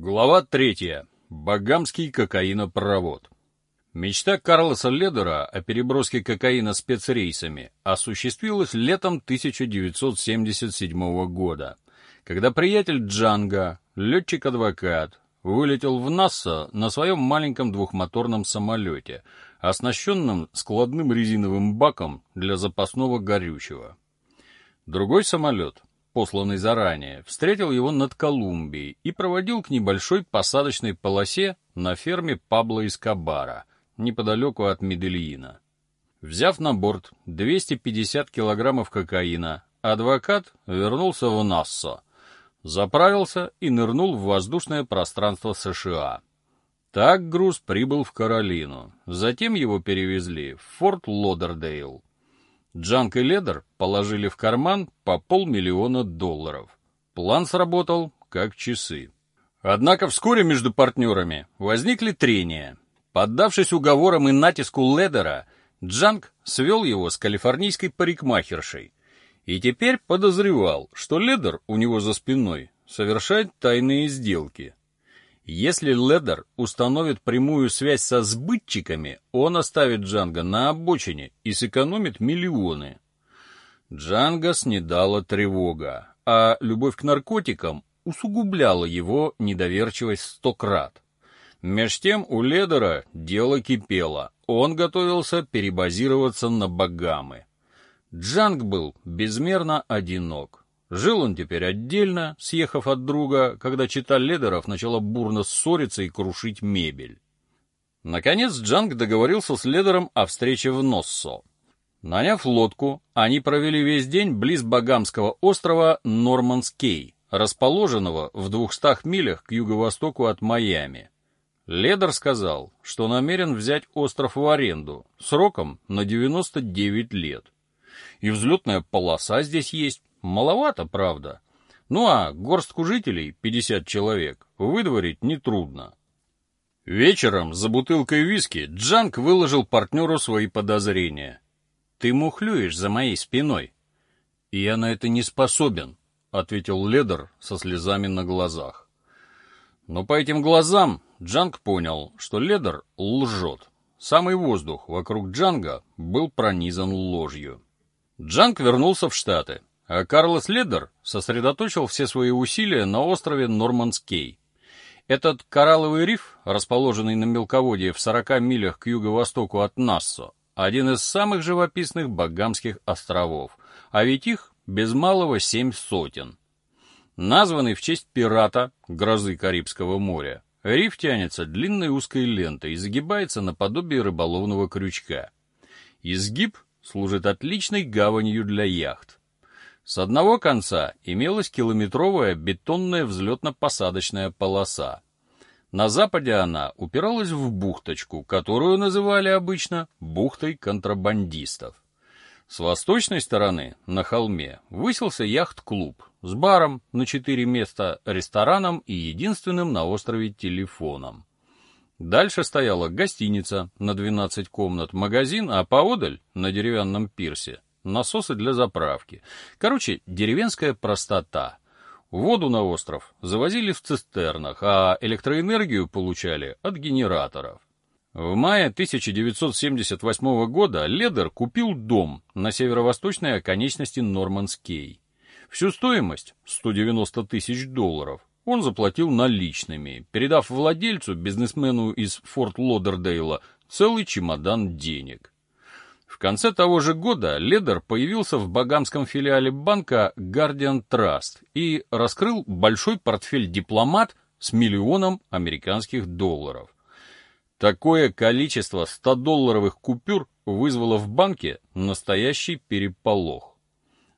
Глава третья. Багамский кокаинопровод. Мечта Карлоса Ледера о переброске кокаина спецрейсами осуществилась летом 1977 года, когда приятель Джанга, летчик-адвокат, вылетел в НАСА на своем маленьком двухмоторном самолете, оснащенном складным резиновым баком для запасного горючего. Другой самолет, посланный заранее, встретил его над Колумбией и проводил к небольшой посадочной полосе на ферме Пабло Эскобара, неподалеку от Медельина. Взяв на борт 250 килограммов кокаина, адвокат вернулся в Нассо, заправился и нырнул в воздушное пространство США. Так груз прибыл в Каролину. Затем его перевезли в Форт Лодердейл. Джанк и Ледер положили в карман по полмиллиона долларов. План сработал как часы. Однако вскоре между партнерами возникли трения. Поддавшись уговорам и натиску Ледера, Джанк свел его с калифорнийской парикмахершей. И теперь подозревал, что Ледер у него за спиной совершает тайные сделки. Если Ледер установит прямую связь со сбытчиками, он оставит Джанга на обочине и сэкономит миллионы. Джанга снедала тревога, а любовь к наркотикам усугубляла его недоверчивость стократ. Меж тем у Ледера дело кипело, он готовился перебазироваться на Багамы. Джанг был безмерно одинок. Жил он теперь отдельно, съехав от друга, когда чета Ледеров начала бурно ссориться и крушить мебель. Наконец Джанг договорился с Ледером о встрече в Нассо. Наняв лодку, они провели весь день близ Багамского острова Норманс-Кей, расположенного в двухстах милях к юго-востоку от Майами. Ледер сказал, что намерен взять остров в аренду сроком на 99 лет. И взлетная полоса здесь есть, Маловато, правда. Ну а горстку жителей, 50 человек, выдворить нетрудно. Вечером за бутылкой виски Джанк выложил партнеру свои подозрения. «Ты мухлюешь за моей спиной». «И я на это не способен», — ответил Ледер со слезами на глазах. Но по этим глазам Джанг понял, что Ледер лжет. Самый воздух вокруг Джанга был пронизан ложью. Джанг вернулся в Штаты а Карлос Ледер сосредоточил все свои усилия на острове Норманс-Кей. Этот коралловый риф, расположенный на мелководье в 40 милях к юго-востоку от Нассо, один из самых живописных Багамских островов, а ведь их без малого семь сотен. Названный в честь пирата, грозы Карибского моря, риф тянется длинной узкой лентой и загибается наподобие рыболовного крючка. Изгиб служит отличной гаванью для яхт. С одного конца имелась километровая бетонная взлетно-посадочная полоса. На западе она упиралась в бухточку, которую называли обычно бухтой контрабандистов. С восточной стороны, на холме, высился яхт-клуб с баром на четыре места, рестораном и единственным на острове телефоном. Дальше стояла гостиница на 12 комнат, магазин, а поодаль, на деревянном пирсе, насосы для заправки. Короче, деревенская простота. Воду на остров завозили в цистернах, а электроэнергию получали от генераторов. В мае 1978 года Ледер купил дом на северо-восточной оконечности Норманскей. Всю стоимость, 190 тысяч долларов, он заплатил наличными, передав владельцу, бизнесмену из Форт Лодердейла, целый чемодан денег. В конце того же года Ледер появился в багамском филиале банка Guardian Trust и раскрыл большой портфель дипломат с миллионом американских долларов. Такое количество 100-долларовых купюр вызвало в банке настоящий переполох.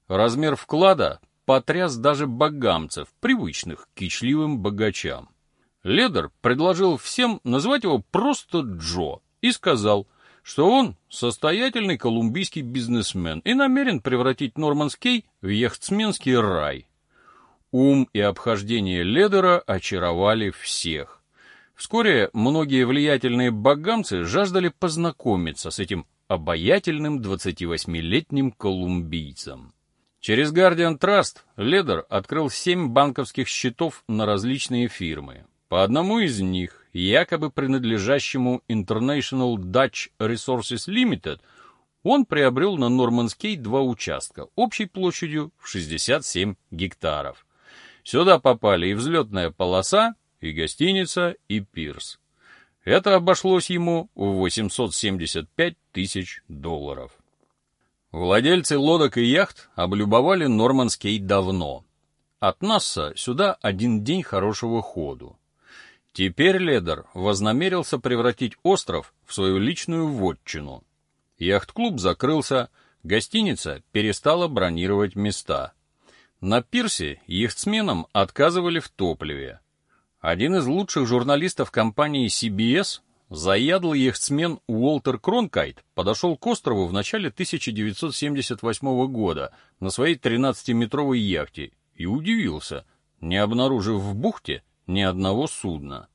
Размер вклада потряс даже багамцев, привычных кичливым богачам. Ледер предложил всем назвать его просто Джо и сказал – что он состоятельный колумбийский бизнесмен и намерен превратить Норманский в яхтсменский рай. Ум и обхождение Ледера очаровали всех. Вскоре многие влиятельные богамцы жаждали познакомиться с этим обаятельным 28-летним колумбийцем. Через Guardian Trust Ледер открыл семь банковских счетов на различные фирмы. По одному из них, якобы принадлежащему International Dutch Resources Limited, он приобрел на Норманскей два участка общей площадью в 67 гектаров. Сюда попали и взлетная полоса, и гостиница, и пирс. Это обошлось ему в 875 тысяч долларов. Владельцы лодок и яхт облюбовали Норманский давно. От Насса сюда один день хорошего ходу. Теперь Ледер вознамерился превратить остров в свою личную вотчину. Яхт-клуб закрылся, гостиница перестала бронировать места. На пирсе яхтсменам отказывали в топливе. Один из лучших журналистов компании CBS, заядлый яхтсмен Уолтер Кронкайт, подошел к острову в начале 1978 года на своей 13-метровой яхте и удивился, не обнаружив в бухте ни одного судна.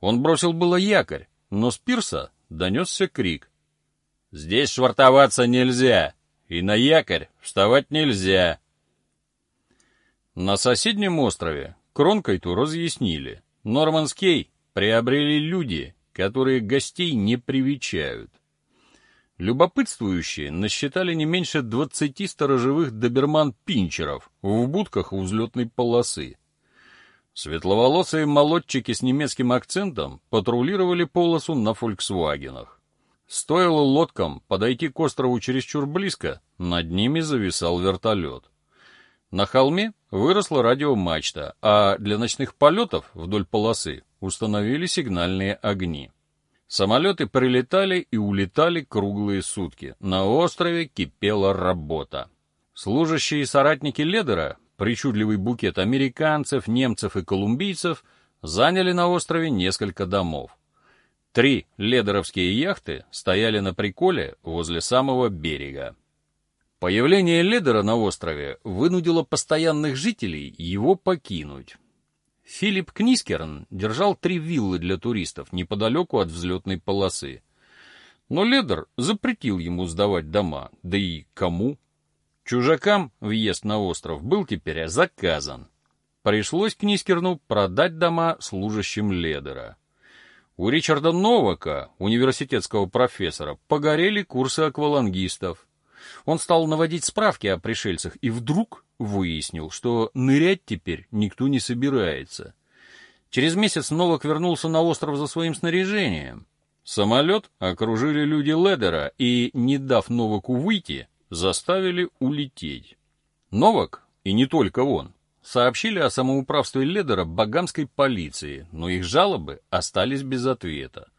Он бросил было якорь, но с пирса донесся крик. «Здесь швартоваться нельзя, и на якорь вставать нельзя!» На соседнем острове Кронкайту разъяснили. Норманский приобрели люди, которые гостей не привечают. Любопытствующие насчитали не меньше двадцати сторожевых доберман-пинчеров в будках у взлетной полосы. Светловолосые молодчики с немецким акцентом патрулировали полосу на «Фольксвагенах». Стоило лодкам подойти к острову чересчур близко, над ними зависал вертолет. На холме выросла радиомачта, а для ночных полетов вдоль полосы установили сигнальные огни. Самолеты прилетали и улетали круглые сутки. На острове кипела работа. Служащие соратники Ледера, причудливый букет американцев, немцев и колумбийцев, заняли на острове несколько домов. Три ледеровские яхты стояли на приколе возле самого берега. Появление Ледера на острове вынудило постоянных жителей его покинуть. Филипп Книскерн держал три виллы для туристов неподалеку от взлетной полосы. Но Ледер запретил ему сдавать дома, да и кому? Чужакам въезд на остров был теперь заказан. Пришлось Книскерну продать дома служащим Ледера. У Ричарда Новака, университетского профессора, погорели курсы аквалангистов. Он стал наводить справки о пришельцах и вдруг выяснил, что нырять теперь никто не собирается. Через месяц Новак вернулся на остров за своим снаряжением. Самолет окружили люди Ледера и, не дав Новаку выйти, заставили улететь. Новак, и не только он, сообщили о самоуправстве Ледера багамской полиции, но их жалобы остались без ответа.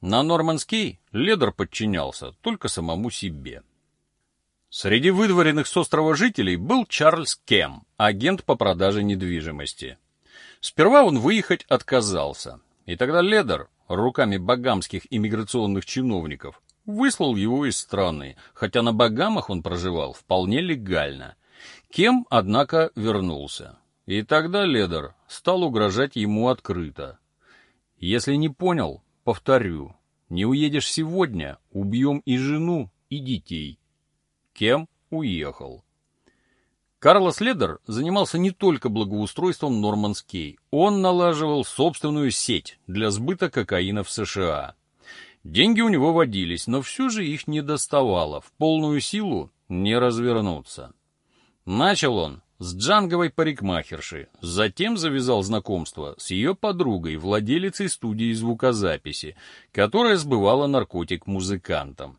На Норманский Ледер подчинялся только самому себе. Среди выдворенных с острова жителей был Чарльз Кем, агент по продаже недвижимости. Сперва он выехать отказался, и тогда Ледер руками багамских иммиграционных чиновников выслал его из страны, хотя на Багамах он проживал вполне легально. Кем, однако, вернулся. И тогда Ледер стал угрожать ему открыто. «Если не понял, повторю, не уедешь сегодня, убьем и жену, и детей». Кем уехал. Карлос Ледер занимался не только благоустройством Норманскей, он налаживал собственную сеть для сбыта кокаина в США. Деньги у него водились, но все же их не доставало, в полную силу не развернуться. Начал он с джанговой парикмахерши, затем завязал знакомство с ее подругой, владелицей студии звукозаписи, которая сбывала наркотик музыкантам.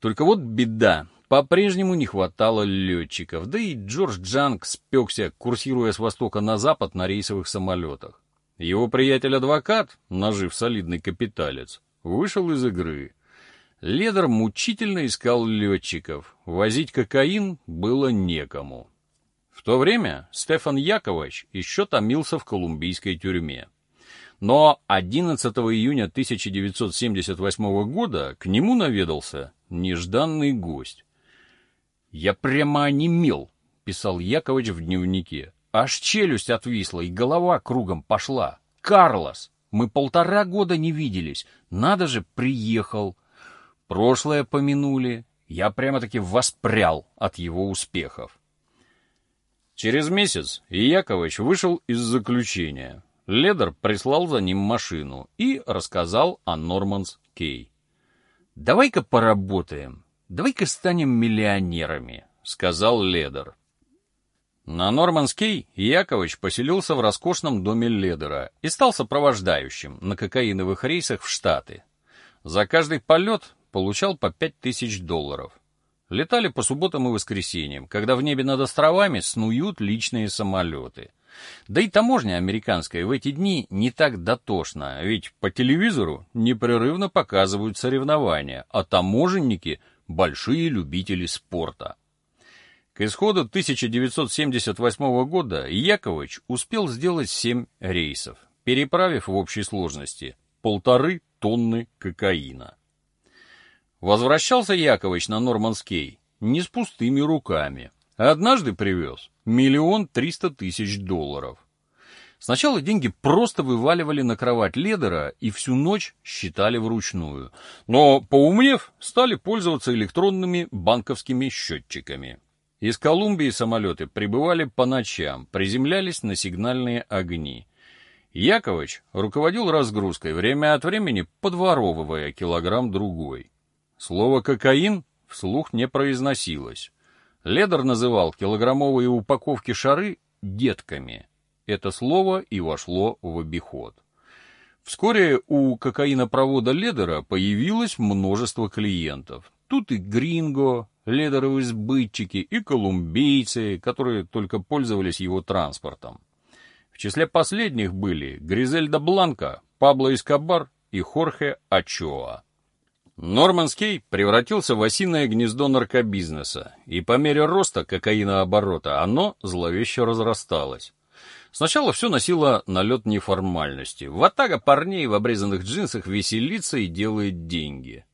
Только вот беда, по-прежнему не хватало летчиков, да и Джордж Джанг спекся, курсируя с востока на запад на рейсовых самолетах. Его приятель-адвокат, нажив солидный капиталец, вышел из игры. Ледер мучительно искал летчиков, возить кокаин было некому. В то время Стефан Яковлевич еще томился в колумбийской тюрьме. Но 11 июня 1978 года к нему наведался нежданный гость. «Я прямо онемел», — писал Яковлевич в дневнике. «Аж челюсть отвисла и голова кругом пошла. Карлос, мы полтора года не виделись. Надо же, приехал. Прошлое помянули. Я прямо-таки воспрял от его успехов». Через месяц Яковлевич вышел из заключения. Ледер прислал за ним машину и рассказал о Норманс Кей. «Давай-ка поработаем, давай-ка станем миллионерами», — сказал Ледер. На Норманский Якович поселился в роскошном доме Ледера и стал сопровождающим на кокаиновых рейсах в Штаты. За каждый полет получал по пять тысяч долларов. Летали по субботам и воскресеньям, когда в небе над островами снуют личные самолеты. Да и таможня американская в эти дни не так дотошна, ведь по телевизору непрерывно показывают соревнования, а таможенники — большие любители спорта. К исходу 1978 года Якович успел сделать семь рейсов, переправив в общей сложности полторы тонны кокаина. Возвращался Якович на Норманский не с пустыми руками. Однажды привез миллион триста тысяч долларов. Сначала деньги просто вываливали на кровать Ледера и всю ночь считали вручную. Но, поумнев, стали пользоваться электронными банковскими счетчиками. Из Колумбии самолеты прибывали по ночам, приземлялись на сигнальные огни. Яковыч руководил разгрузкой, время от времени подворовывая килограмм-другой. Слово «кокаин» вслух не произносилось. Ледер называл килограммовые упаковки шары «детками». Это слово и вошло в обиход. Вскоре у кокаинопровода Ледера появилось множество клиентов. Тут и гринго, ледеровые сбытчики, и колумбийцы, которые только пользовались его транспортом. В числе последних были Гризельда Бланка, Пабло Эскобар и Хорхе Ачоа. Норманский превратился в осиное гнездо наркобизнеса, и по мере роста кокаинооборота оно зловеще разрасталось. Сначала все носило налет неформальности. Ватага парней в обрезанных джинсах веселится и делает деньги.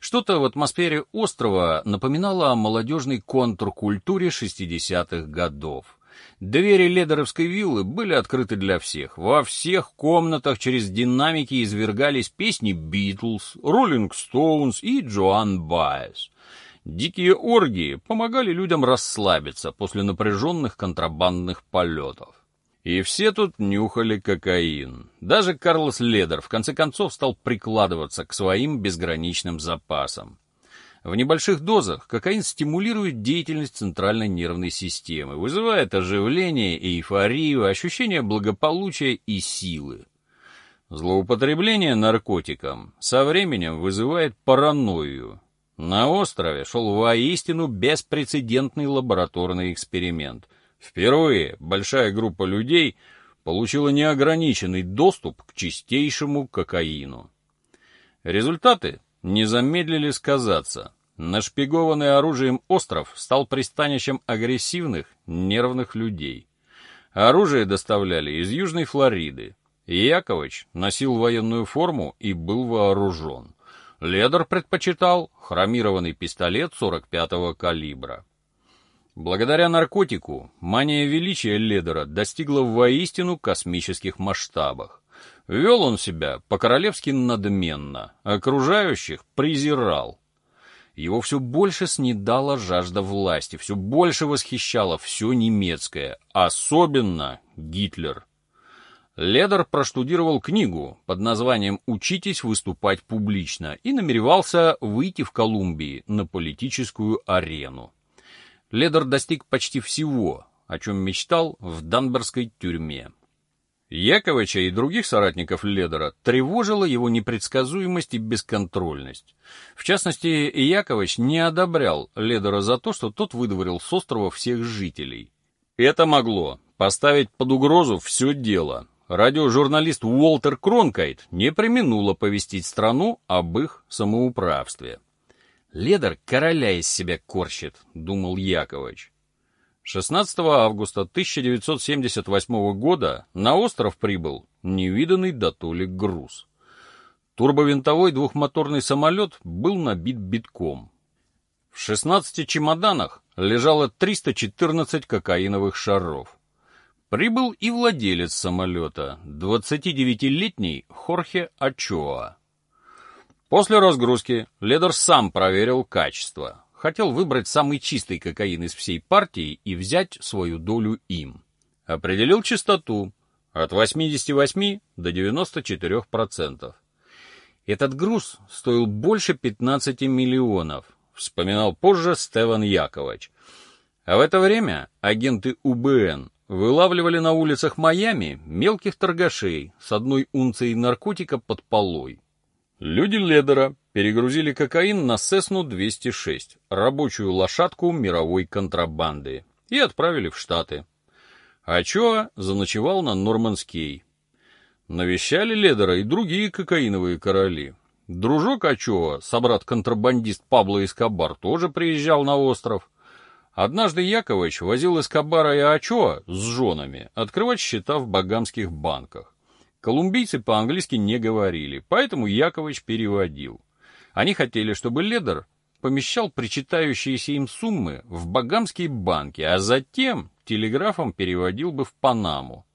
Что-то в атмосфере острова напоминало о молодежной контркультуре 60-х годов. Двери ледеровской виллы были открыты для всех. Во всех комнатах через динамики извергались песни Битлз, Роллинг Стоунс и Джоан Байес. Дикие оргии помогали людям расслабиться после напряженных контрабандных полетов. И все тут нюхали кокаин. Даже Карлос Ледер в конце концов стал прикладываться к своим безграничным запасам. В небольших дозах кокаин стимулирует деятельность центральной нервной системы, вызывает оживление, эйфорию, ощущение благополучия и силы. Злоупотребление наркотиком со временем вызывает паранойю. На острове шел воистину беспрецедентный лабораторный эксперимент. Впервые большая группа людей получила неограниченный доступ к чистейшему кокаину. Результаты не замедлили сказаться. Нашпигованный оружием остров стал пристанищем агрессивных, нервных людей. Оружие доставляли из Южной Флориды. Яковыч носил военную форму и был вооружен. Ледер предпочитал хромированный пистолет 45-го калибра. Благодаря наркотику мания величия Ледера достигла воистину космических масштабах. Вел он себя по-королевски надменно, окружающих презирал. Его все больше снедала жажда власти, все больше восхищало все немецкое, особенно Гитлер. Ледер проштудировал книгу под названием «Учитесь выступать публично» и намеревался выйти в Колумбии на политическую арену. Ледер достиг почти всего, о чем мечтал в Данберской тюрьме. Яковича и других соратников Ледера тревожила его непредсказуемость и бесконтрольность. В частности, Якович не одобрял Ледера за то, что тот выдворил с острова всех жителей. Это могло поставить под угрозу все дело. Радиожурналист Уолтер Кронкайт не применул оповестить страну об их самоуправстве. «Ледер короля из себя корчит», — думал Якович. 16 августа 1978 года на остров прибыл невиданный дотоле груз. Турбовинтовой двухмоторный самолет был набит битком. В 16 чемоданах лежало 314 кокаиновых шаров. Прибыл и владелец самолета, 29-летний Хорхе Ачоа. После разгрузки Ледер сам проверил качество хотел выбрать самый чистый кокаин из всей партии и взять свою долю им. Определил частоту. от 88 до 94%. Этот груз стоил больше 15 миллионов, вспоминал позже Стеван Яковлевич. А в это время агенты УБН вылавливали на улицах Майами мелких торгашей с одной унцией наркотика под полой. Люди Ледера перегрузили кокаин на Сесну-206, рабочую лошадку мировой контрабанды, и отправили в Штаты. Ачоа заночевал на Норманскей. Навещали Ледера и другие кокаиновые короли. Дружок Ачоа, собрат-контрабандист Пабло Эскобар, тоже приезжал на остров. Однажды Яковыч возил Эскобара и Ачоа с женами открывать счета в багамских банках. Колумбийцы по-английски не говорили, поэтому Яковыч переводил. Они хотели, чтобы Ледер помещал причитающиеся им суммы в багамские банки, а затем телеграфом переводил бы в Панаму.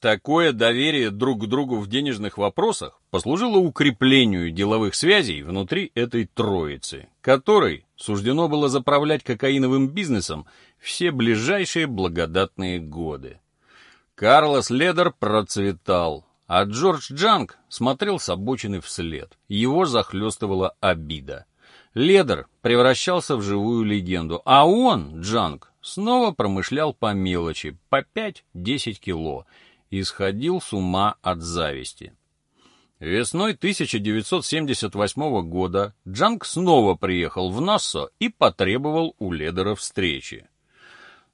Такое доверие друг к другу в денежных вопросах послужило укреплению деловых связей внутри этой троицы, которой суждено было заправлять кокаиновым бизнесом все ближайшие благодатные годы. Карлос Ледер процветал, а Джордж Джанг смотрел с обочины вслед. Его захлестывала обида. Ледер превращался в живую легенду, а он, Джанг, снова промышлял по мелочи, по 5-10 кило, и сходил с ума от зависти. Весной 1978 года Джанг снова приехал в Нассо и потребовал у Ледера встречи.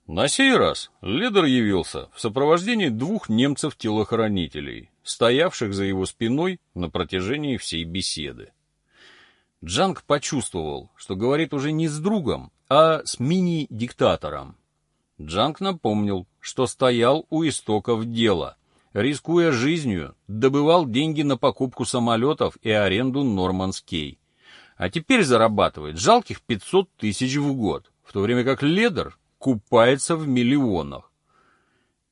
На сей раз Ледер явился в сопровождении двух немцев-телохранителей, стоявших за его спиной на протяжении всей беседы. Джанг почувствовал, что говорит уже не с другом, а с мини-диктатором. Джанг напомнил, что стоял у истоков дела, рискуя жизнью, добывал деньги на покупку самолетов и аренду Норманскей. А теперь зарабатывает жалких 500 тысяч в год, в то время как Ледер купается в миллионах.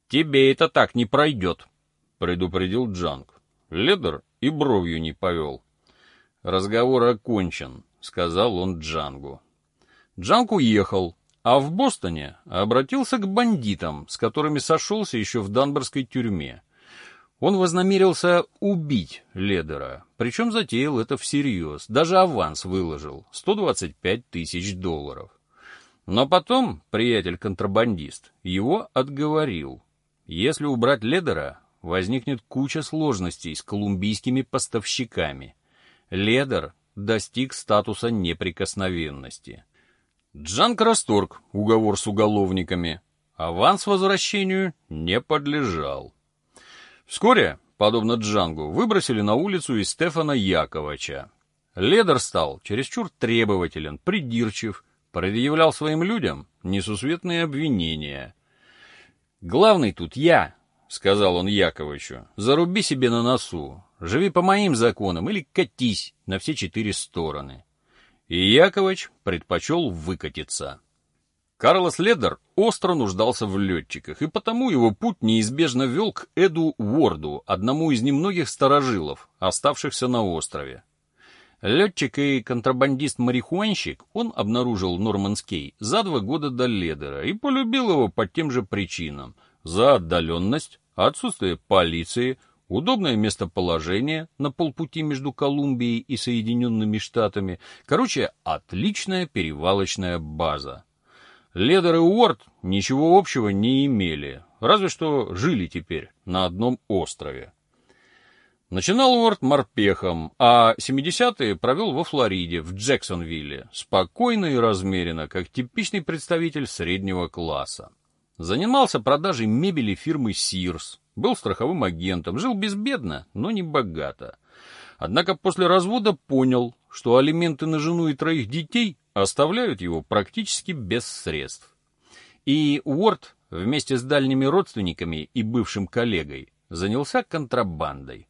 «Тебе это так не пройдет», — предупредил Джанг. Ледер и бровью не повел. «Разговор окончен», — сказал он Джангу. Джанг уехал, а в Бостоне обратился к бандитам, с которыми сошелся еще в Данборской тюрьме. Он вознамерился убить Ледера, причем затеял это всерьез, даже аванс выложил — 125 тысяч долларов. Но потом приятель-контрабандист его отговорил. Если убрать Ледера, возникнет куча сложностей с колумбийскими поставщиками. Ледер достиг статуса неприкосновенности. Джанк расторг уговор с уголовниками. Аванс возвращению не подлежал. Вскоре, подобно Джангу, выбросили на улицу и Стефана Яковача. Ледер стал чересчур требователен, придирчив, предъявлял своим людям несусветные обвинения. «Главный тут я», — сказал он Яковычу, — «заруби себе на носу, живи по моим законам или катись на все четыре стороны». И Яковыч предпочел выкатиться. Карлос Ледер остро нуждался в летчиках, и потому его путь неизбежно вел к Эду Уорду, одному из немногих старожилов, оставшихся на острове. Летчик и контрабандист-марихуанщик он обнаружил Норманский за два года до Ледера и полюбил его по тем же причинам. За отдаленность, отсутствие полиции, удобное местоположение на полпути между Колумбией и Соединенными Штатами. Короче, отличная перевалочная база. Ледер и Уорд ничего общего не имели, разве что жили теперь на одном острове. Начинал Уорд морпехом, а 70-е провел во Флориде, в Джексонвилле, спокойно и размеренно, как типичный представитель среднего класса. Занимался продажей мебели фирмы Sears, был страховым агентом, жил безбедно, но не богато. Однако после развода понял, что алименты на жену и троих детей оставляют его практически без средств. И Уорд вместе с дальними родственниками и бывшим коллегой занялся контрабандой.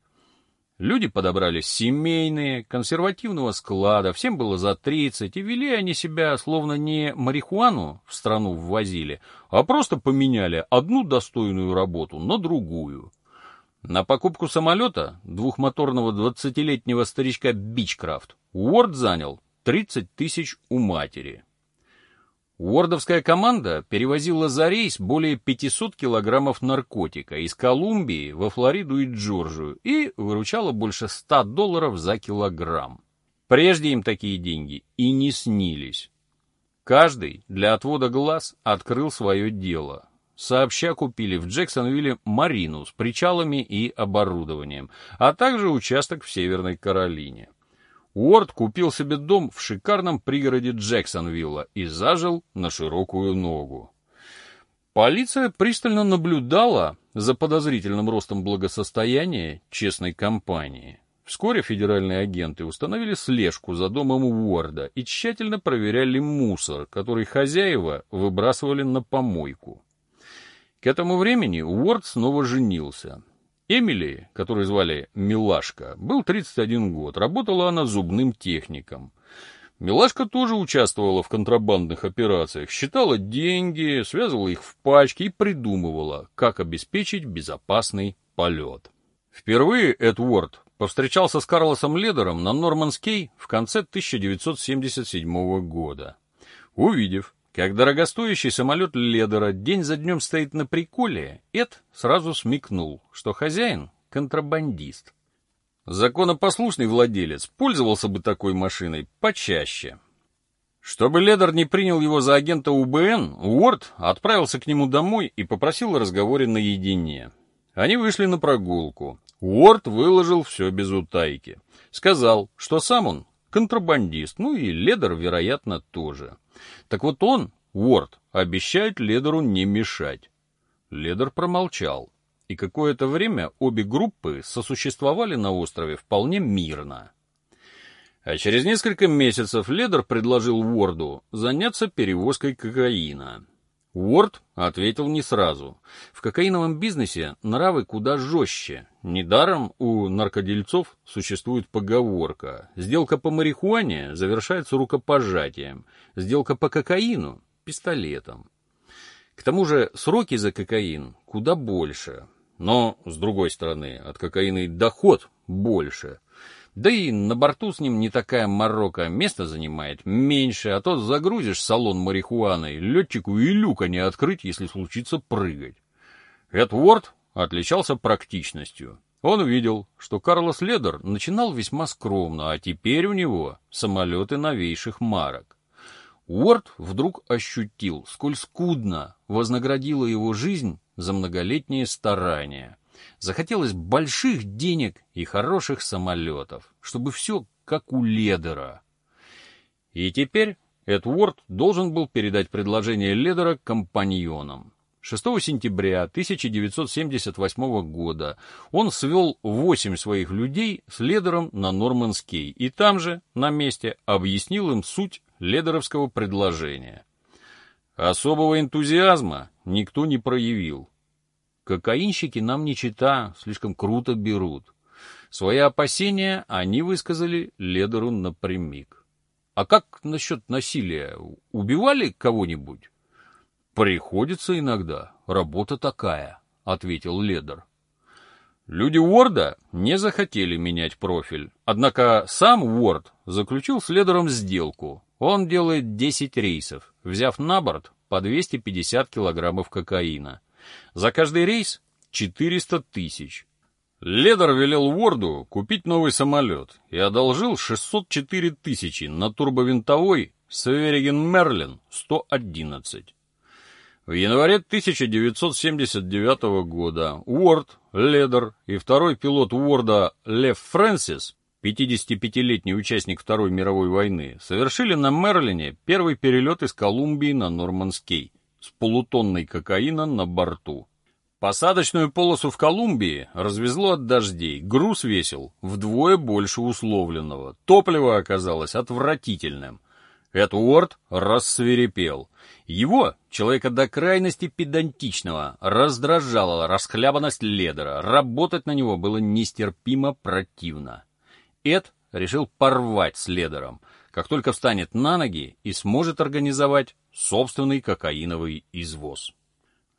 Люди подобрались семейные, консервативного склада, всем было за 30, и вели они себя словно не марихуану в страну ввозили, а просто поменяли одну достойную работу на другую. На покупку самолета двухмоторного двадцатилетнего старичка Бичкрафт Уорд занял 30 тысяч у матери. Уордовская команда перевозила за рейс более 500 килограммов наркотика из Колумбии во Флориду и Джорджию и выручала больше 100 долларов за килограмм. Прежде им такие деньги и не снились. Каждый для отвода глаз открыл свое дело. Сообща купили в Джексонвилле марину с причалами и оборудованием, а также участок в Северной Каролине. Уорд купил себе дом в шикарном пригороде Джексонвилла и зажил на широкую ногу. Полиция пристально наблюдала за подозрительным ростом благосостояния честной компании. Вскоре федеральные агенты установили слежку за домом Уорда и тщательно проверяли мусор, который хозяева выбрасывали на помойку. К этому времени Уорд снова женился. Эмили, которую звали Милашка, был 31 год, работала она зубным техником. Милашка тоже участвовала в контрабандных операциях, считала деньги, связывала их в пачки и придумывала, как обеспечить безопасный полет. Впервые Эдвард повстречался с Карлосом Ледером на Норманскей в конце 1977 года. Увидев, как дорогостоящий самолет Ледера день за днем стоит на приколе, Эд сразу смекнул, что хозяин — контрабандист. Законопослушный владелец пользовался бы такой машиной почаще. Чтобы Ледер не принял его за агента УБН, Уорд отправился к нему домой и попросил о разговоре наедине. Они вышли на прогулку. Уорд выложил все без утайки. Сказал, что сам он контрабандист, ну и Ледер, вероятно, тоже. Так вот он, Уорд, обещает Ледеру не мешать. Ледер промолчал, и какое-то время обе группы сосуществовали на острове вполне мирно. А через несколько месяцев Ледер предложил Уорду заняться перевозкой кокаина. Уорд ответил не сразу. В кокаиновом бизнесе нравы куда жестче. Недаром у наркодельцов существует поговорка «Сделка по марихуане завершается рукопожатием, сделка по кокаину — пистолетом». К тому же сроки за кокаин куда больше. Но, с другой стороны, от кокаина и доход больше. Да и на борту с ним не такая морока, место занимает меньше, а то загрузишь салон марихуаной, летчику и люка не открыть, если случится прыгать. Эдвард отличался практичностью. Он увидел, что Карлос Ледер начинал весьма скромно, а теперь у него самолеты новейших марок. Уорд вдруг ощутил, сколь скудно вознаградила его жизнь за многолетние старания — Захотелось больших денег и хороших самолетов, чтобы все как у Ледера. И теперь Эдвард должен был передать предложение Ледера компаньонам. 6 сентября 1978 года он свел восемь своих людей с Ледером на Норманский и там же, на месте, объяснил им суть ледеровского предложения. Особого энтузиазма никто не проявил. Кокаинщики нам не чита, слишком круто берут. Свои опасения они высказали Ледеру напрямик. А как насчет насилия? Убивали кого-нибудь? Приходится иногда. Работа такая, ответил Ледер. Люди Уорда не захотели менять профиль. Однако сам Уорд заключил с Ледером сделку. Он делает 10 рейсов, взяв на борт по 250 килограммов кокаина. За каждый рейс 400 тысяч. Ледер велел Уорду купить новый самолет и одолжил 604 тысячи на турбовинтовой Севериген Мерлин 111. В январе 1979 года Уорд, Ледер и второй пилот Уорда Лев Фрэнсис, 55-летний участник Второй мировой войны, совершили на Мерлине первый перелет из Колумбии на Нормандский с полутонной кокаина на борту. Посадочную полосу в Колумбии развезло от дождей, груз весил вдвое больше условленного, топливо оказалось отвратительным. Эдуард рассверепел. Его, человека до крайности педантичного, раздражала расхлябанность ледера, работать на него было нестерпимо противно. Эд решил порвать с ледером, как только встанет на ноги и сможет организовать собственный кокаиновый извоз.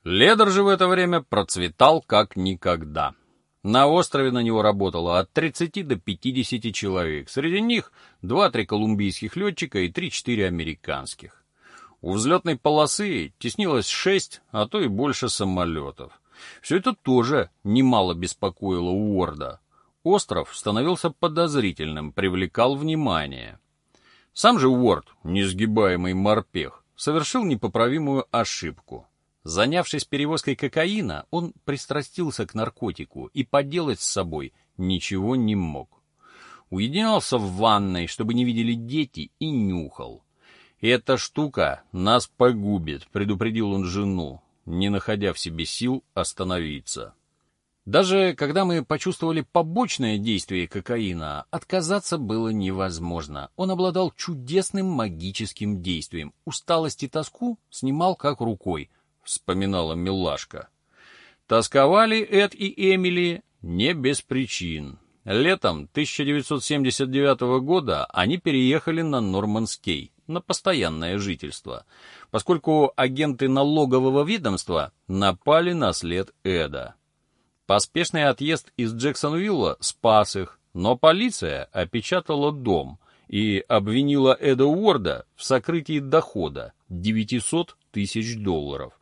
Ледер же в это время процветал как никогда. На острове на него работало от 30 до 50 человек, среди них 2-3 колумбийских летчика и 3-4 американских. У взлетной полосы теснилось шесть, а то и больше самолетов. Все это тоже немало беспокоило Уорда. Остров становился подозрительным, привлекал внимание. Сам же Уорд, несгибаемый морпех, совершил непоправимую ошибку. Занявшись перевозкой кокаина, он пристрастился к наркотику и поделать с собой ничего не мог. Уединялся в ванной, чтобы не видели дети, и нюхал. «Эта штука нас погубит», — предупредил он жену, не находя в себе сил остановиться. Даже когда мы почувствовали побочное действие кокаина, отказаться было невозможно. Он обладал чудесным магическим действием. Усталость и тоску снимал как рукой, вспоминала милашка. Тосковали Эд и Эмили не без причин. Летом 1979 года они переехали на Норманскей, на постоянное жительство, поскольку агенты налогового ведомства напали на след Эда. Поспешный отъезд из Джексонвилла спас их, но полиция опечатала дом и обвинила Эда Уорда в сокрытии дохода 900 тысяч долларов.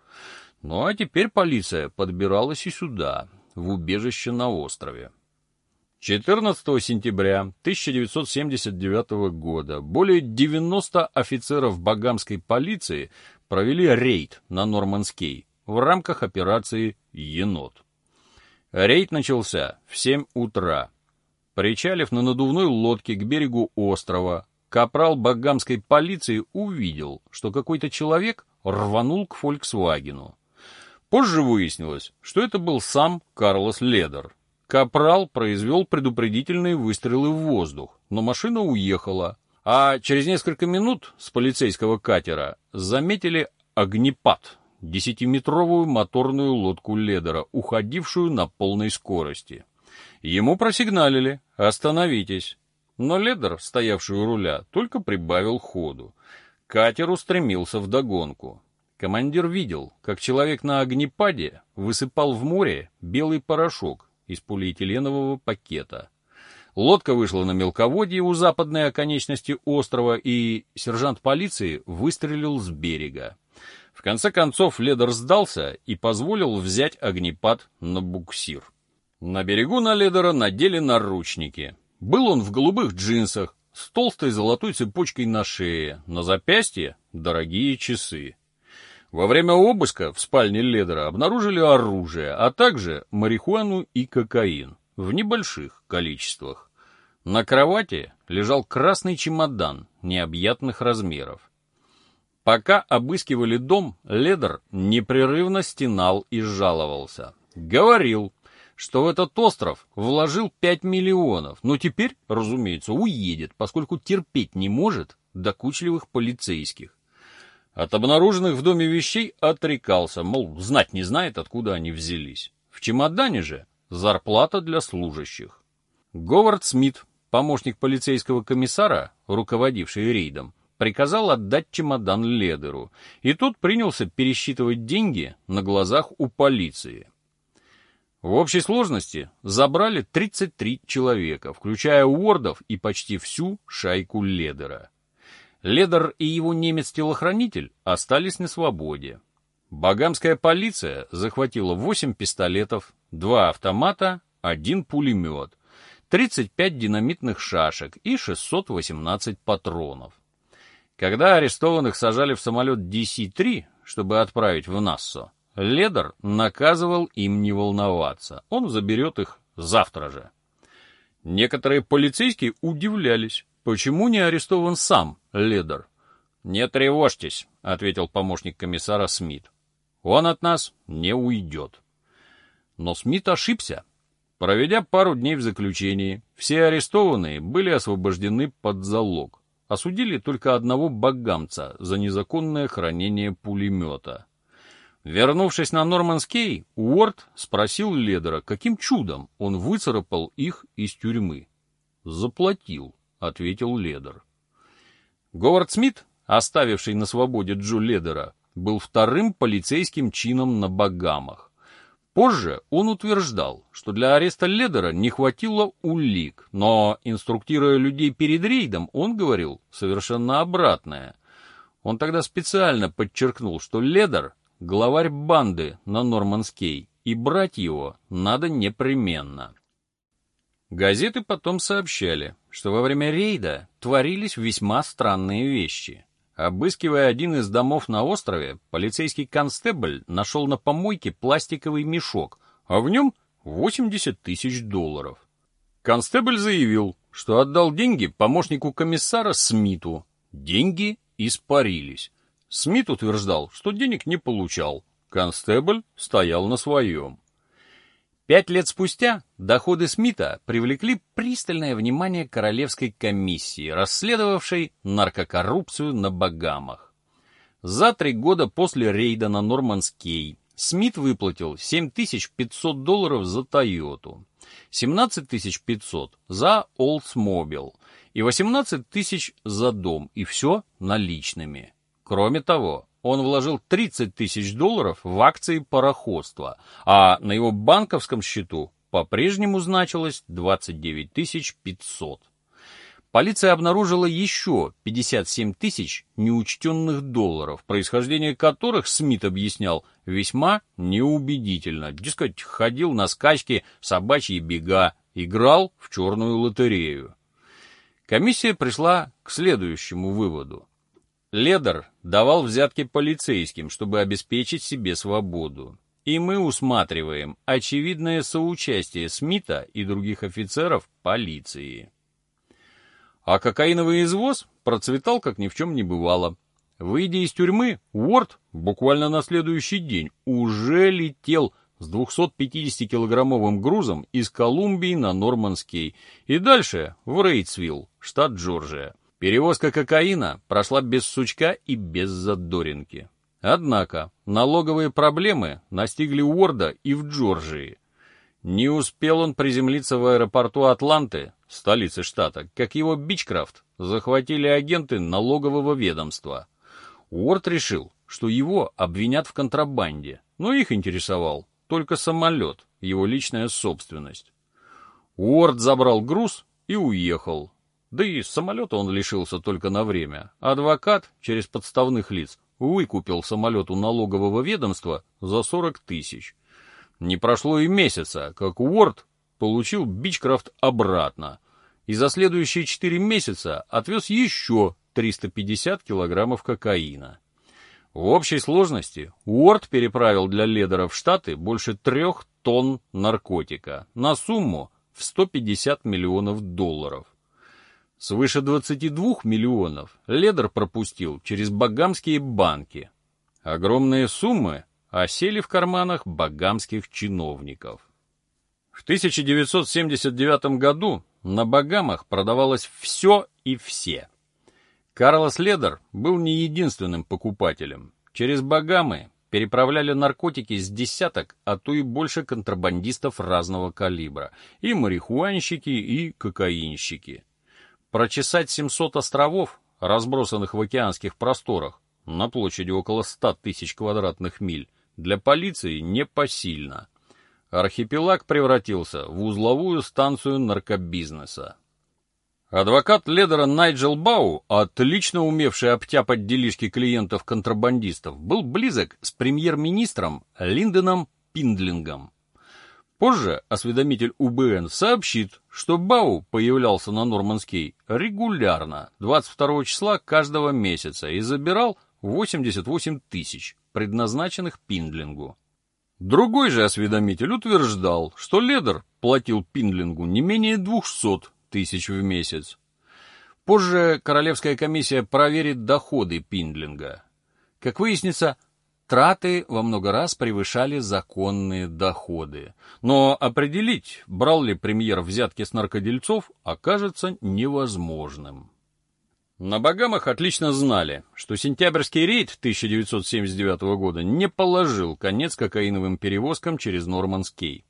Ну а теперь полиция подбиралась и сюда, в убежище на острове. 14 сентября 1979 года более 90 офицеров багамской полиции провели рейд на Норманскей в рамках операции «Енот». Рейд начался в 7 утра. Причалив на надувной лодке к берегу острова, капрал багамской полиции увидел, что какой-то человек рванул к «Фольксвагену». Позже выяснилось, что это был сам Карлос Ледер. Капрал произвел предупредительные выстрелы в воздух, но машина уехала, а через несколько минут с полицейского катера заметили огнепад, десятиметровую моторную лодку Ледера, уходившую на полной скорости. Ему просигналили «Остановитесь!», но Ледер, стоявший у руля, только прибавил ходу. Катер устремился вдогонку. Командир видел, как человек на огнепаде высыпал в море белый порошок из полиэтиленового пакета. Лодка вышла на мелководье у западной оконечности острова, и сержант полиции выстрелил с берега. В конце концов Ледер сдался и позволил взять огнепад на буксир. На берегу на Ледера надели наручники. Был он в голубых джинсах, с толстой золотой цепочкой на шее, на запястье дорогие часы. Во время обыска в спальне Ледера обнаружили оружие, а также марихуану и кокаин в небольших количествах. На кровати лежал красный чемодан необъятных размеров. Пока обыскивали дом, Ледер непрерывно стенал и жаловался. Говорил, что в этот остров вложил 5 миллионов, но теперь, разумеется, уедет, поскольку терпеть не может докучливых полицейских. От обнаруженных в доме вещей отрекался, мол, знать не знает, откуда они взялись. В чемодане же зарплата для служащих. Говард Смит, помощник полицейского комиссара, руководивший рейдом, приказал отдать чемодан Ледеру, и тот принялся пересчитывать деньги на глазах у полиции. В общей сложности забрали 33 человека, включая Уордов и почти всю шайку Ледера. Ледер и его немец-телохранитель остались на свободе. Багамская полиция захватила 8 пистолетов, 2 автомата, 1 пулемет, 35 динамитных шашек и 618 патронов. Когда арестованных сажали в самолет DC-3, чтобы отправить в Нассо, Ледер наказывал им не волноваться. Он заберет их завтра же. Некоторые полицейские удивлялись, почему не арестован сам Ледер. «Не тревожьтесь», — ответил помощник комиссара Смит. «Он от нас не уйдет». Но Смит ошибся. Проведя пару дней в заключении, все арестованные были освобождены под залог осудили только одного багамца за незаконное хранение пулемета. Вернувшись на Норманскей, Уорд спросил Ледера, каким чудом он выцарапал их из тюрьмы. «Заплатил», — ответил Ледер. Говард Смит, оставивший на свободе Джо Ледера, был вторым полицейским чином на Багамах. Позже он утверждал, что для ареста Ледера не хватило улик, но, инструктируя людей перед рейдом, он говорил совершенно обратное. Он тогда специально подчеркнул, что Ледер — главарь банды на Норманскей, и брать его надо непременно. Газеты потом сообщали, что во время рейда творились весьма странные вещи. Обыскивая один из домов на острове, полицейский констебль нашел на помойке пластиковый мешок, а в нем 80 тысяч долларов. Констебль заявил, что отдал деньги помощнику комиссара Смиту. Деньги испарились. Смит утверждал, что денег не получал. Констебль стоял на своем. Пять лет спустя доходы Смита привлекли пристальное внимание Королевской комиссии, расследовавшей наркокоррупцию на Багамах. За три года после рейда на Норманскей Смит выплатил 7500 долларов за Тойоту, 17500 за Oldsmobile и 18 тысяч за дом, и все наличными. Кроме того, он вложил 30 тысяч долларов в акции пароходства, а на его банковском счету по-прежнему значилось 29 500. Полиция обнаружила еще 57 тысяч неучтенных долларов, происхождение которых Смит объяснял весьма неубедительно. Дескать, ходил на скачки собачьи бега, играл в черную лотерею. Комиссия пришла к следующему выводу. Ледер давал взятки полицейским, чтобы обеспечить себе свободу. И мы усматриваем очевидное соучастие Смита и других офицеров полиции. А кокаиновый извоз процветал, как ни в чем не бывало. Выйдя из тюрьмы, Уорд буквально на следующий день уже летел с 250-килограммовым грузом из Колумбии на Норманский и дальше в Рейтсвилл, штат Джорджия. Перевозка кокаина прошла без сучка и без задоринки. Однако налоговые проблемы настигли Уорда и в Джорджии. Не успел он приземлиться в аэропорту Атланты, столицы штата, как его Бичкрафт захватили агенты налогового ведомства. Уорд решил, что его обвинят в контрабанде, но их интересовал только самолет, его личная собственность. Уорд забрал груз и уехал. Да и самолета он лишился только на время. Адвокат через подставных лиц выкупил самолет у налогового ведомства за 40 тысяч. Не прошло и месяца, как Уорд получил Бичкрафт обратно, и за следующие четыре месяца отвез еще 350 килограммов кокаина. В общей сложности Уорд переправил для Ледера в Штаты больше трех тонн наркотика на сумму в 150 миллионов долларов. Свыше 22 миллионов Ледер пропустил через багамские банки. Огромные суммы осели в карманах багамских чиновников. В 1979 году на Багамах продавалось все и все. Карлос Ледер был не единственным покупателем. Через Багамы переправляли наркотики с десяток, а то и больше контрабандистов разного калибра. И марихуанщики, и кокаинщики. Прочесать 700 островов, разбросанных в океанских просторах, на площади около 100 тысяч квадратных миль, для полиции непосильно архипелаг превратился в узловую станцию наркобизнеса. Адвокат Ледера Найджел Бау, отлично умевший обтяпать делишки клиентов-контрабандистов, был близок с премьер-министром Линденом Пиндлингом. Позже осведомитель УБН сообщит, что Бау появлялся на Норманский регулярно, 22 числа каждого месяца, и забирал 88 тысяч, предназначенных Пиндлингу. Другой же осведомитель утверждал, что Ледер платил Пиндлингу не менее 200 тысяч в месяц. Позже Королевская комиссия проверит доходы Пиндлинга. Как выяснится, траты во много раз превышали законные доходы. Но определить, брал ли премьер взятки с наркодельцов, окажется невозможным. На Багамах отлично знали, что сентябрьский рейд 1979 года не положил конец кокаиновым перевозкам через Норманский.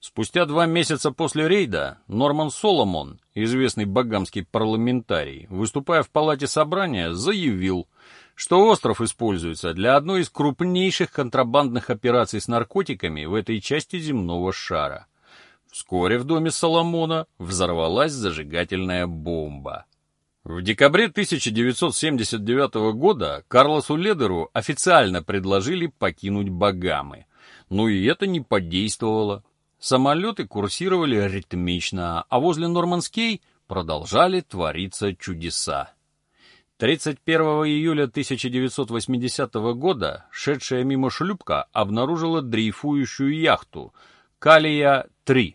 Спустя два месяца после рейда Норман Соломон, известный багамский парламентарий, выступая в палате собрания, заявил, что остров используется для одной из крупнейших контрабандных операций с наркотиками в этой части земного шара. Вскоре в доме Соломона взорвалась зажигательная бомба. В декабре 1979 года Карлосу Ледеру официально предложили покинуть Багамы. Но и это не подействовало. Самолеты курсировали ритмично, а возле Норманскей продолжали твориться чудеса. 31 июля 1980 года шедшая мимо шлюпка обнаружила дрейфующую яхту «Калия-3».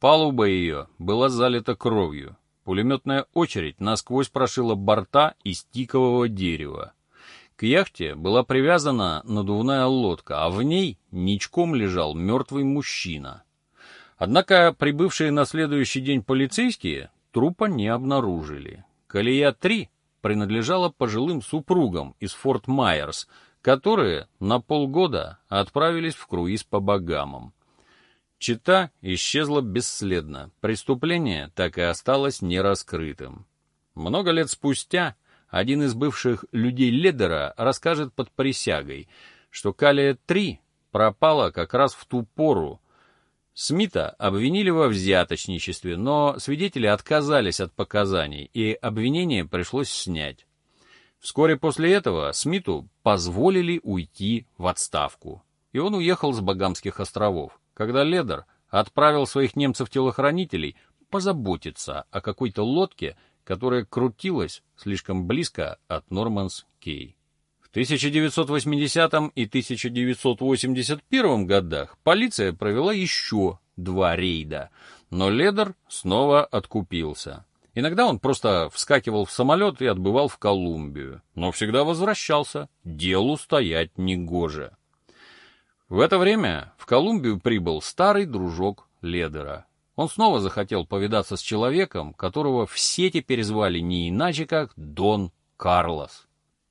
Палуба ее была залита кровью. Пулеметная очередь насквозь прошила борта из тикового дерева. К яхте была привязана надувная лодка, а в ней ничком лежал мертвый мужчина. Однако прибывшие на следующий день полицейские трупа не обнаружили. Колея-3 принадлежала пожилым супругам из Форт Майерс, которые на полгода отправились в круиз по Багамам. Чита исчезла бесследно, преступление так и осталось нераскрытым. Много лет спустя один из бывших людей Ледера расскажет под присягой, что Калия-3 пропала как раз в ту пору. Смита обвинили во взяточничестве, но свидетели отказались от показаний, и обвинение пришлось снять. Вскоре после этого Смиту позволили уйти в отставку, и он уехал с Багамских островов когда Ледер отправил своих немцев-телохранителей позаботиться о какой-то лодке, которая крутилась слишком близко от Норманс-Кей. В 1980 и 1981 годах полиция провела еще два рейда, но Ледер снова откупился. Иногда он просто вскакивал в самолет и отбывал в Колумбию, но всегда возвращался, делу стоять негоже. В это время в Колумбию прибыл старый дружок Ледера. Он снова захотел повидаться с человеком, которого все теперь звали не иначе, как Дон Карлос.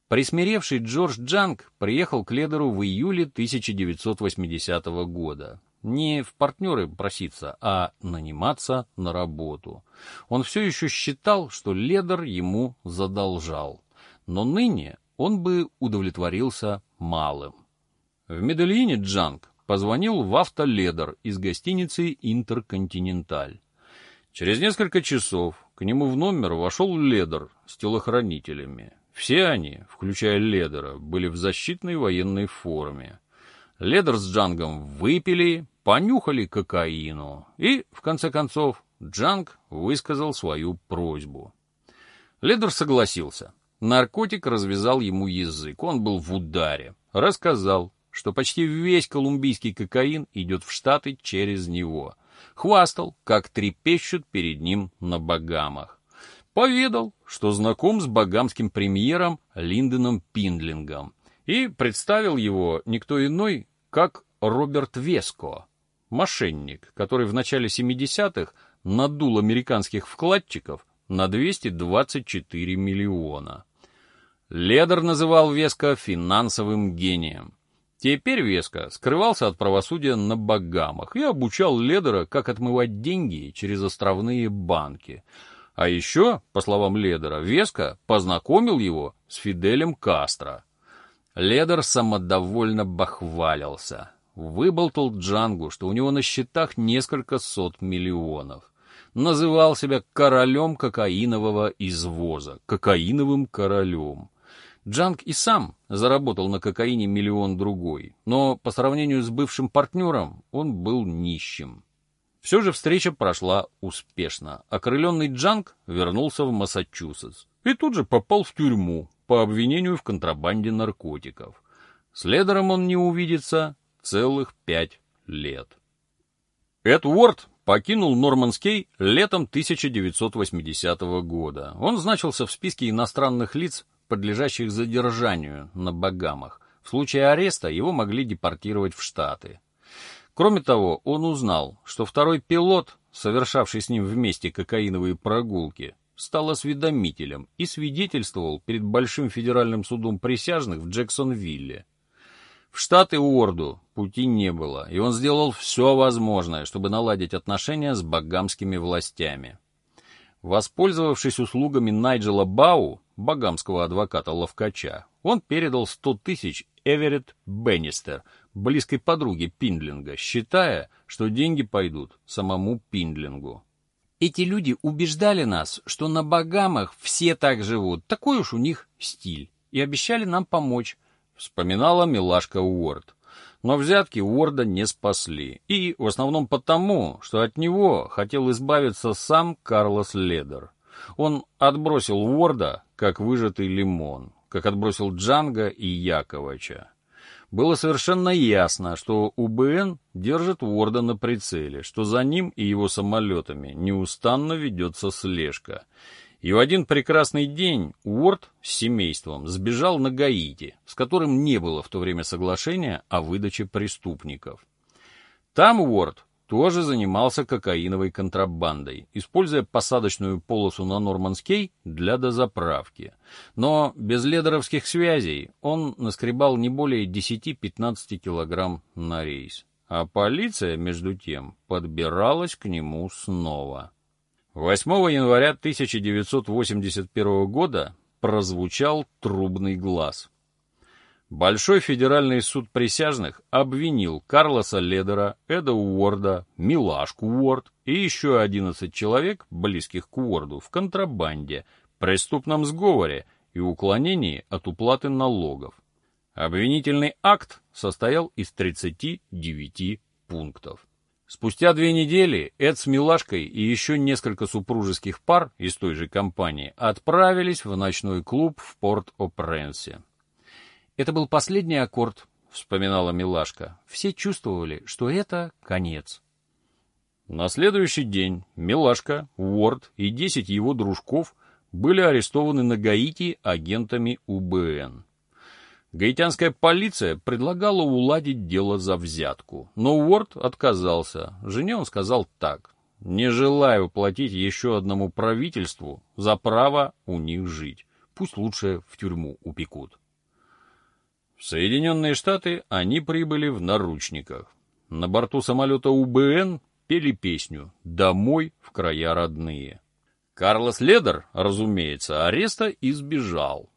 Присмиревший Джордж Джанг приехал к Ледеру в июле 1980 года. Не в партнеры проситься, а наниматься на работу. Он все еще считал, что Ледер ему задолжал. Но ныне он бы удовлетворился малым. В Медельине Джанг позвонил в автоледер из гостиницы «Интерконтиненталь». Через несколько часов к нему в номер вошел Ледер с телохранителями. Все они, включая Ледера, были в защитной военной форме. Ледер с Джангом выпили, понюхали кокаину, и, в конце концов, Джанг высказал свою просьбу. Ледер согласился. Наркотик развязал ему язык, он был в ударе. Рассказал, что почти весь колумбийский кокаин идет в Штаты через него. Хвастал, как трепещут перед ним на Багамах. Поведал, что знаком с багамским премьером Линденом Пиндлингом и представил его никто иной, как Роберт Веско, мошенник, который в начале 70-х надул американских вкладчиков на 224 миллиона. Ледер называл Веско финансовым гением. Теперь Веска скрывался от правосудия на Багамах и обучал Ледера, как отмывать деньги через островные банки. А еще, по словам Ледера, Веска познакомил его с Фиделем Кастро. Ледер самодовольно бахвалился. Выболтал Джангу, что у него на счетах несколько сот миллионов. Называл себя королем кокаинового извоза, кокаиновым королем. Джанг и сам заработал на кокаине миллион другой, но по сравнению с бывшим партнером он был нищим. Все же встреча прошла успешно. Окрыленный Джанг вернулся в Массачусетс и тут же попал в тюрьму по обвинению в контрабанде наркотиков. С Ледером он не увидится целых пять лет. Эд Уорд покинул Норманскей летом 1980 года. Он значился в списке иностранных лиц, подлежащих задержанию на Багамах. В случае ареста его могли депортировать в Штаты. Кроме того, он узнал, что второй пилот, совершавший с ним вместе кокаиновые прогулки, стал осведомителем и свидетельствовал перед Большим федеральным судом присяжных в Джексонвилле. В Штаты Уорду пути не было, и он сделал все возможное, чтобы наладить отношения с багамскими властями. Воспользовавшись услугами Найджела Бау, багамского адвоката-ловкача, он передал 100 тысяч Эверетт Беннистер, близкой подруге Пиндлинга, считая, что деньги пойдут самому Пиндлингу. Эти люди убеждали нас, что на Багамах все так живут, такой уж у них стиль, и обещали нам помочь, вспоминала милашка Уорд. Но взятки Уорда не спасли, и в основном потому, что от него хотел избавиться сам Карлос Ледер. Он отбросил Уорда, как выжатый лимон, как отбросил Джанга и Яковача. Было совершенно ясно, что УБН держит Уорда на прицеле, что за ним и его самолетами неустанно ведется слежка. И в один прекрасный день Уорд с семейством сбежал на Гаити, с которым не было в то время соглашения о выдаче преступников. Там Уорд тоже занимался кокаиновой контрабандой, используя посадочную полосу на Нормандский для дозаправки. Но без ледеровских связей он наскребал не более 10-15 килограмм на рейс. А полиция, между тем, подбиралась к нему снова. 8 января 1981 года прозвучал трубный глаз — Большой федеральный суд присяжных обвинил Карлоса Ледера, Эда Уорда, Милашку Уорд и еще 11 человек, близких к Уорду, в контрабанде, преступном сговоре и уклонении от уплаты налогов. Обвинительный акт состоял из 39 пунктов. Спустя две недели Эд с Милашкой и еще несколько супружеских пар из той же компании отправились в ночной клуб в Порт-о-Пренсе. Это был последний аккорд, вспоминала Милашка. Все чувствовали, что это конец. На следующий день Милашка, Уорд и десять его дружков были арестованы на Гаити агентами УБН. Гаитянская полиция предлагала уладить дело за взятку, но Уорд отказался. Жене он сказал так. «Не желаю платить еще одному правительству за право у них жить. Пусть лучше в тюрьму упекут». В Соединенные Штаты они прибыли в наручниках. На борту самолета УБН пели песню «Домой в края родные». Карлос Ледер, разумеется, ареста избежал.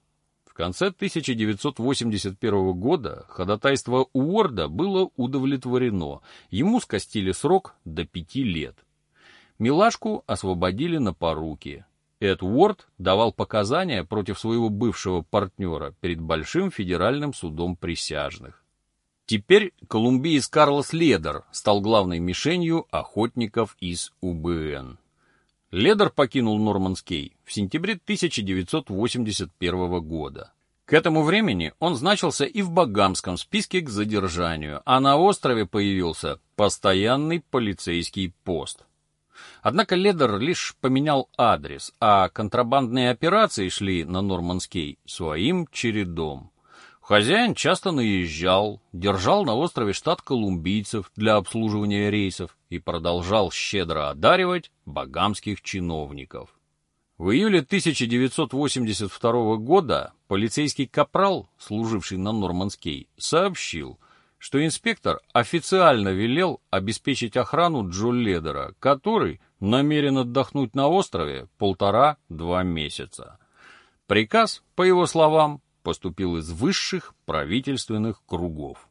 В конце 1981 года ходатайство Уорда было удовлетворено. Ему скостили срок до пяти лет. Милашку освободили на поруки. Эд Уорд давал показания против своего бывшего партнера перед Большим федеральным судом присяжных. Теперь колумбиец Карлос Ледер стал главной мишенью охотников из УБН. Ледер покинул Нормандский в сентябре 1981 года. К этому времени он значился и в Багамском списке к задержанию, а на острове появился постоянный полицейский пост – Однако Ледер лишь поменял адрес, а контрабандные операции шли на Нормандский своим чередом. Хозяин часто наезжал, держал на острове штат колумбийцев для обслуживания рейсов и продолжал щедро одаривать багамских чиновников. В июле 1982 года полицейский капрал, служивший на Нормандский, сообщил – что инспектор официально велел обеспечить охрану Джо Ледера, который намерен отдохнуть на острове полтора-два месяца. Приказ, по его словам, поступил из высших правительственных кругов.